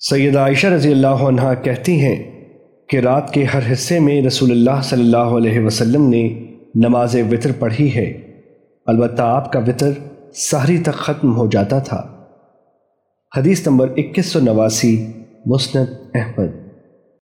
سید عائشہ رضی اللہ عنہ کہتی ہیں کہ رات کے ہر حصے میں رسول اللہ صلی اللہ علیہ وسلم نے نماز وطر پڑھی ہے۔ البتہ آپ کا وطر سحری تک ختم ہو جاتا تھا۔ حدیث نمبر اکیس سو نواسی، مسند احمد۔